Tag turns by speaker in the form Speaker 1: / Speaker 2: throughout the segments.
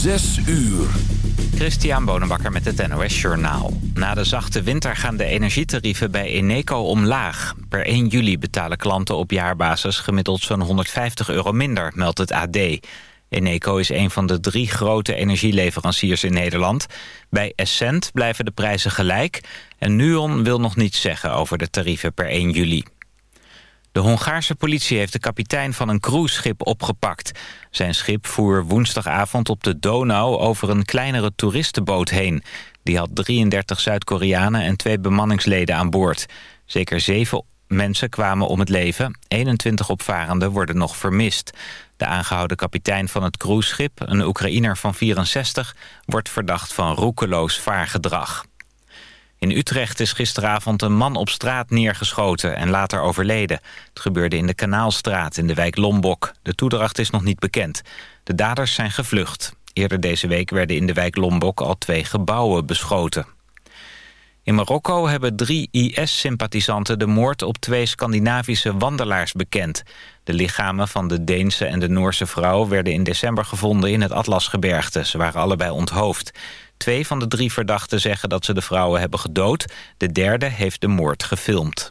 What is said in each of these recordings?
Speaker 1: Zes uur.
Speaker 2: Christian Bonenbakker met het NOS Journaal. Na de zachte winter gaan de energietarieven bij Eneco omlaag. Per 1 juli betalen klanten op jaarbasis gemiddeld zo'n 150 euro minder, meldt het AD. Eneco is een van de drie grote energieleveranciers in Nederland. Bij Essent blijven de prijzen gelijk... en Nuon wil nog niets zeggen over de tarieven per 1 juli. De Hongaarse politie heeft de kapitein van een cruiseschip opgepakt. Zijn schip voer woensdagavond op de Donau over een kleinere toeristenboot heen. Die had 33 Zuid-Koreanen en twee bemanningsleden aan boord. Zeker zeven mensen kwamen om het leven. 21 opvarenden worden nog vermist. De aangehouden kapitein van het cruiseschip, een Oekraïner van 64... wordt verdacht van roekeloos vaargedrag. In Utrecht is gisteravond een man op straat neergeschoten en later overleden. Het gebeurde in de Kanaalstraat in de wijk Lombok. De toedracht is nog niet bekend. De daders zijn gevlucht. Eerder deze week werden in de wijk Lombok al twee gebouwen beschoten. In Marokko hebben drie IS-sympathisanten de moord op twee Scandinavische wandelaars bekend. De lichamen van de Deense en de Noorse vrouw werden in december gevonden in het Atlasgebergte. Ze waren allebei onthoofd. Twee van de drie verdachten zeggen dat ze de vrouwen hebben gedood. De derde heeft de moord gefilmd.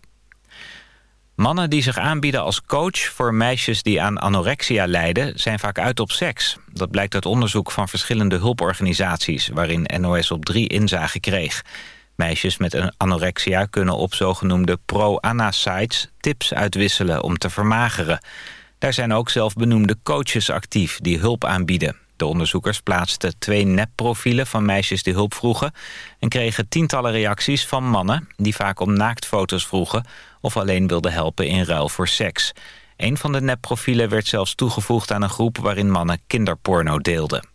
Speaker 2: Mannen die zich aanbieden als coach voor meisjes die aan anorexia lijden... zijn vaak uit op seks. Dat blijkt uit onderzoek van verschillende hulporganisaties... waarin NOS op drie inzage kreeg. Meisjes met anorexia kunnen op zogenoemde pro-ana-sites... tips uitwisselen om te vermageren. Daar zijn ook zelfbenoemde coaches actief die hulp aanbieden. De onderzoekers plaatsten twee nepprofielen van meisjes die hulp vroegen... en kregen tientallen reacties van mannen die vaak om naaktfoto's vroegen... of alleen wilden helpen in ruil voor seks. Een van de nepprofielen werd zelfs toegevoegd aan een groep... waarin mannen kinderporno deelden.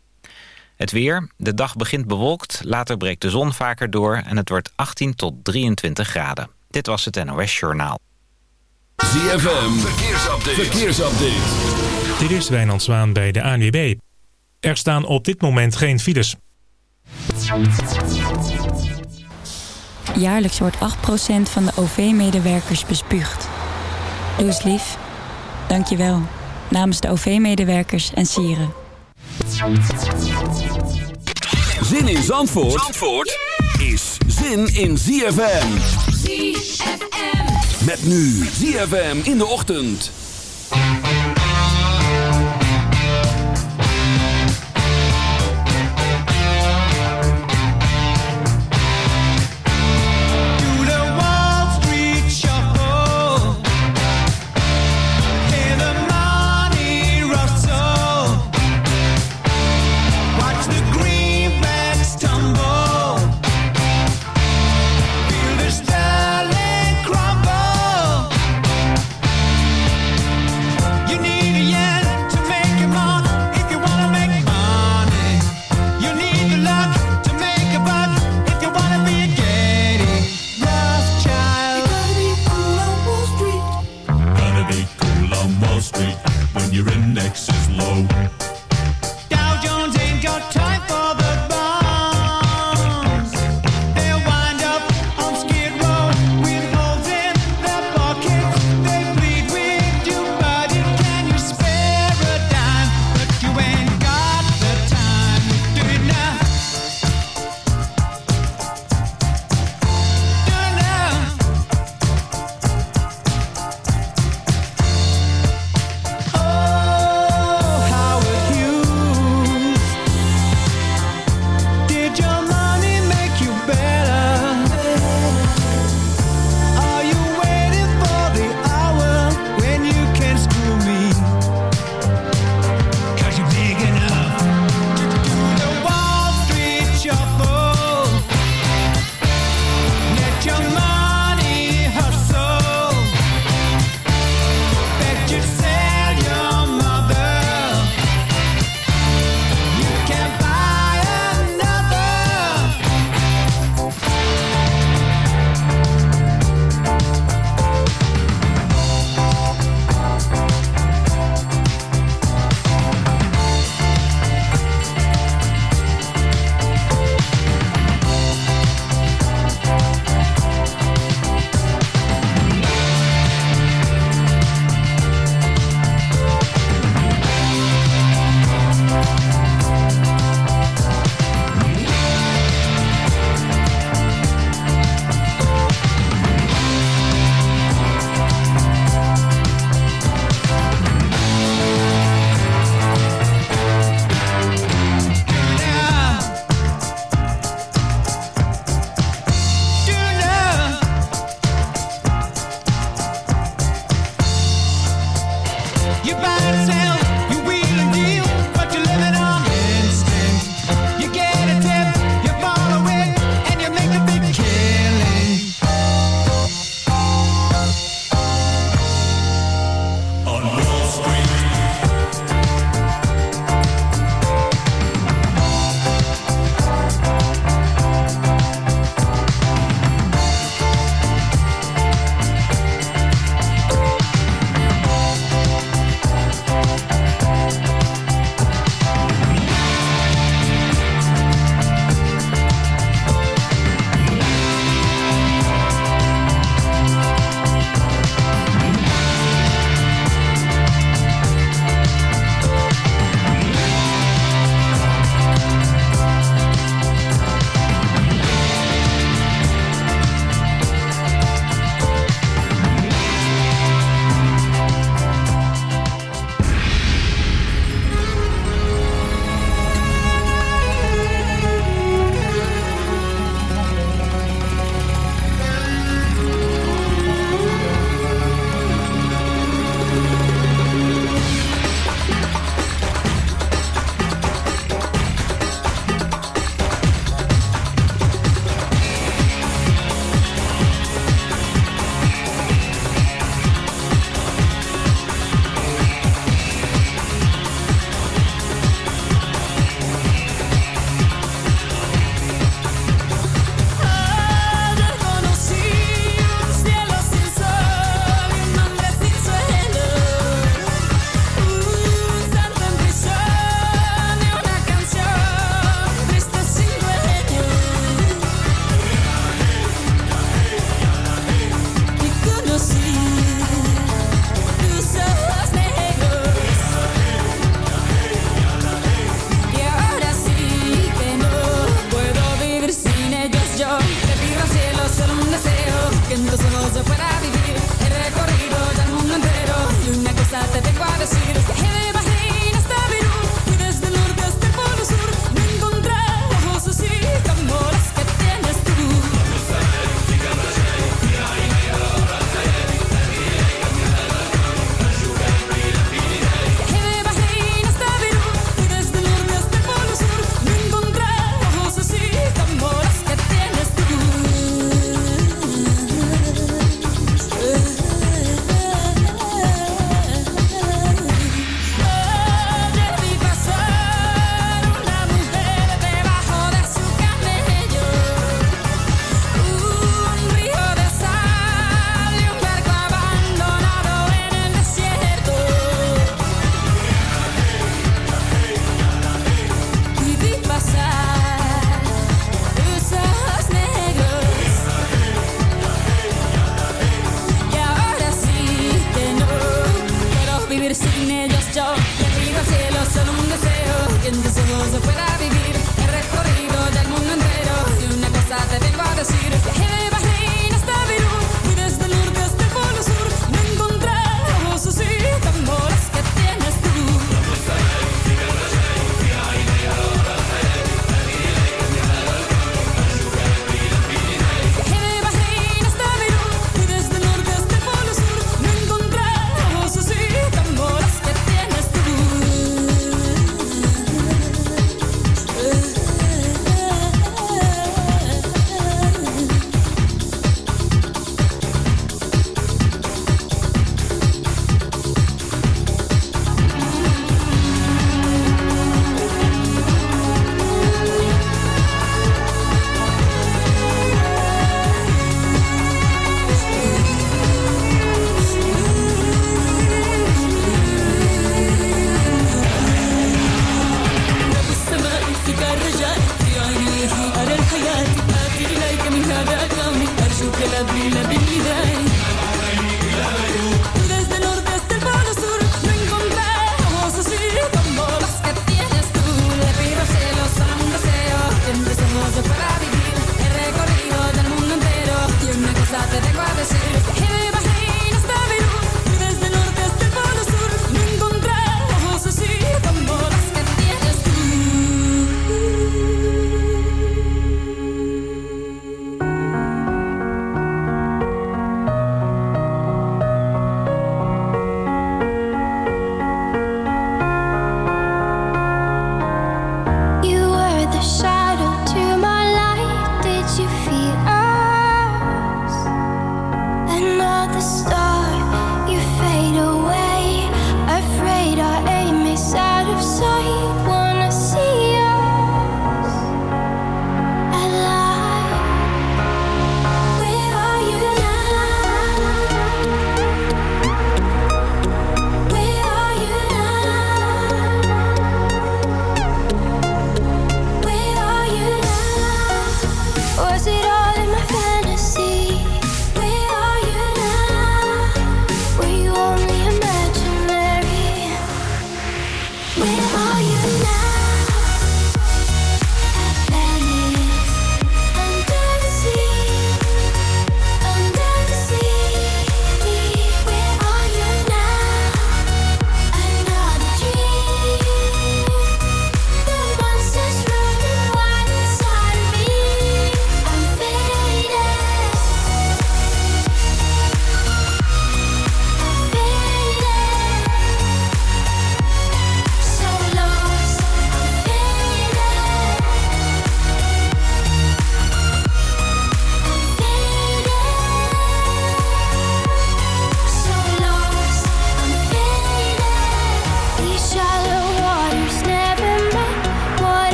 Speaker 2: Het weer. De dag begint bewolkt, later breekt de zon vaker door... en het wordt 18 tot 23 graden. Dit was het NOS Journaal.
Speaker 1: ZFM, verkeersupdate. verkeersupdate.
Speaker 3: Dit is Wijnand Zwaan bij de ANWB. Er staan op dit moment geen files.
Speaker 4: Jaarlijks wordt 8% van de OV-medewerkers bespuugd. Doe eens lief. Dank je wel. Namens de OV-medewerkers en sieren.
Speaker 1: Zin in Zandvoort, Zandvoort is zin in ZFM. ZFM. Met nu ZFM in de ochtend.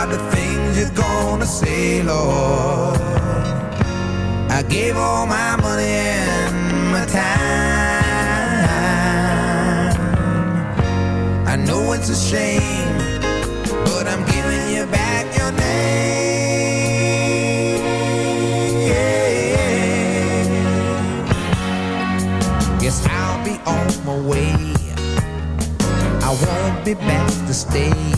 Speaker 5: About the things you're gonna say, Lord. I gave all my money and my time. I know it's a shame, but I'm giving you back your name. Guess I'll be on my way. I won't be back to stay.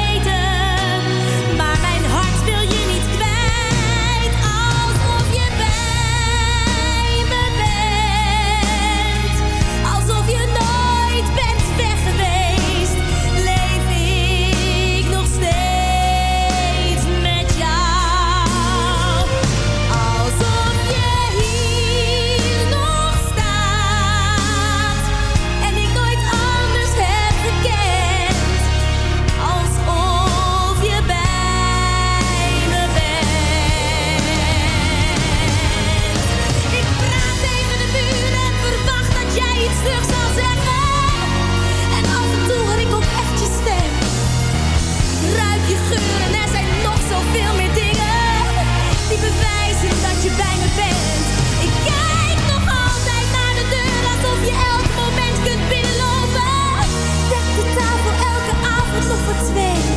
Speaker 6: voor twee.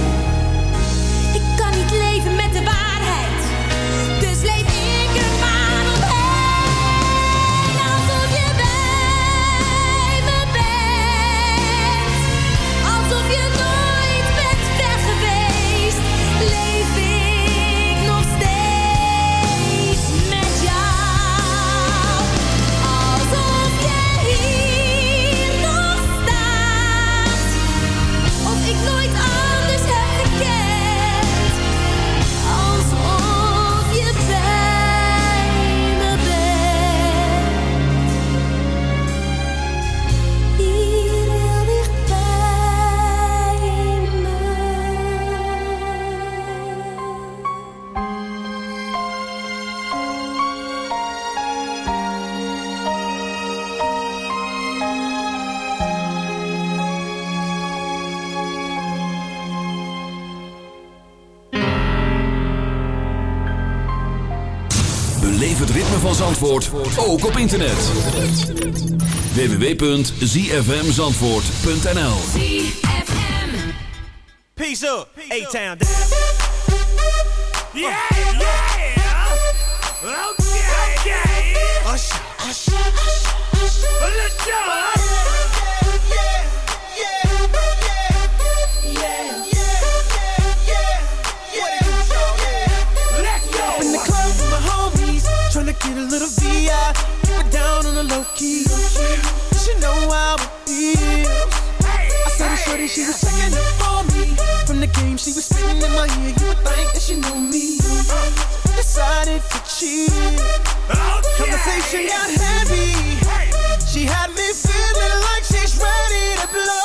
Speaker 1: Zandvoort ook op internet. www.zfmzandvoort.nl
Speaker 7: Peace up, A-Town. Yeah, yeah. Okay, okay. Hush, hush, hush, hush. Let's go. Let's
Speaker 8: get a little VI. Keep it down on the low key. You know how it feels. I saw the shorty, she was checking up on me. From the game, she was spitting in my ear. You would think that she knew me. Decided to cheat. Conversation got heavy. She had me feeling like she's ready to blow.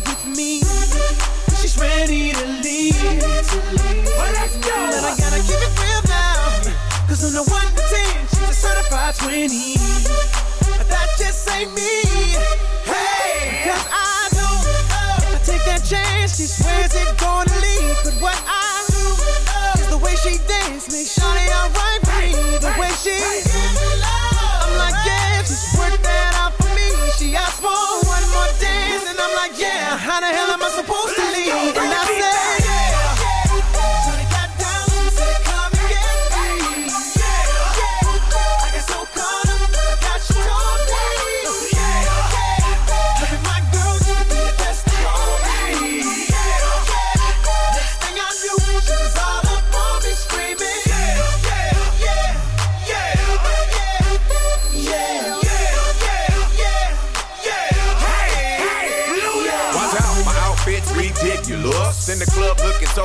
Speaker 8: Take her with me. She's ready to leave.
Speaker 7: Well, let's go.
Speaker 8: But I gotta keep it real now. Cause on the 1 to 10, she's a certified 20. But that just ain't me. Hey! Cause I know if I take that chance, she swears it gonna lead. But what I do is the way she dance makes Shawty alright with me. The way she I'm like, yeah, just work that out for me. She asked for like, yeah,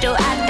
Speaker 9: still at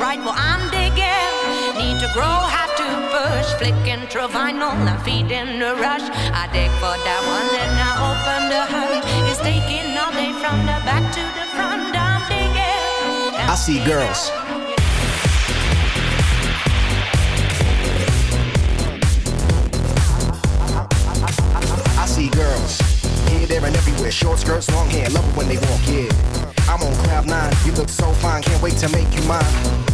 Speaker 9: right where I'm digging. Need to grow, have to push. Flicking through vinyl, I'm feeding the rush. I dig for that one, then I open the hood. It's taking all day from the back to the front. I'm digging. I'm I
Speaker 10: see girls. I see girls here, there, and everywhere. Short skirts, long hair, love it when they walk, yeah. I'm on cloud nine, you look so fine, can't wait to make you mine.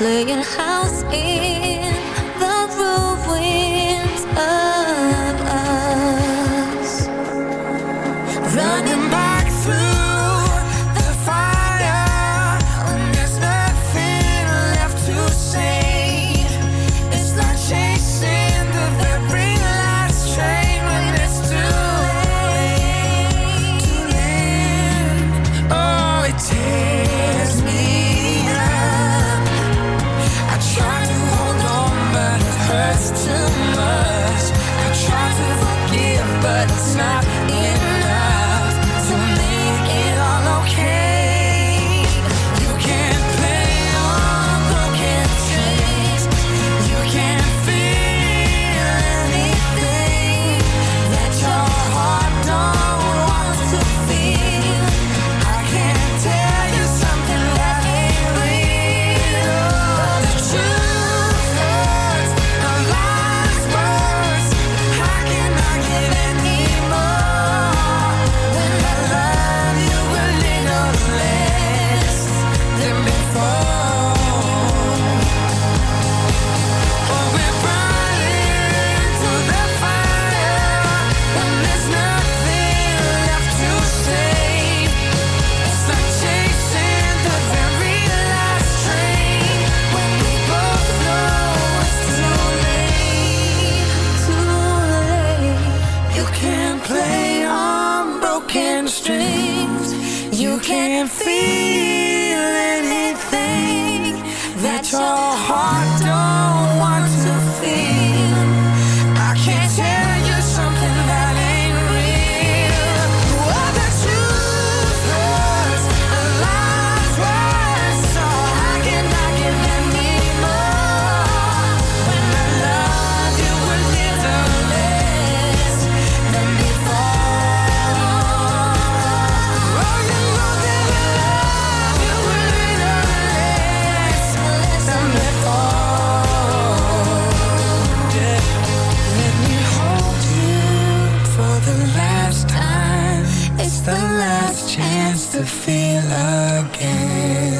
Speaker 11: Playing house in
Speaker 6: 쳐 to feel again.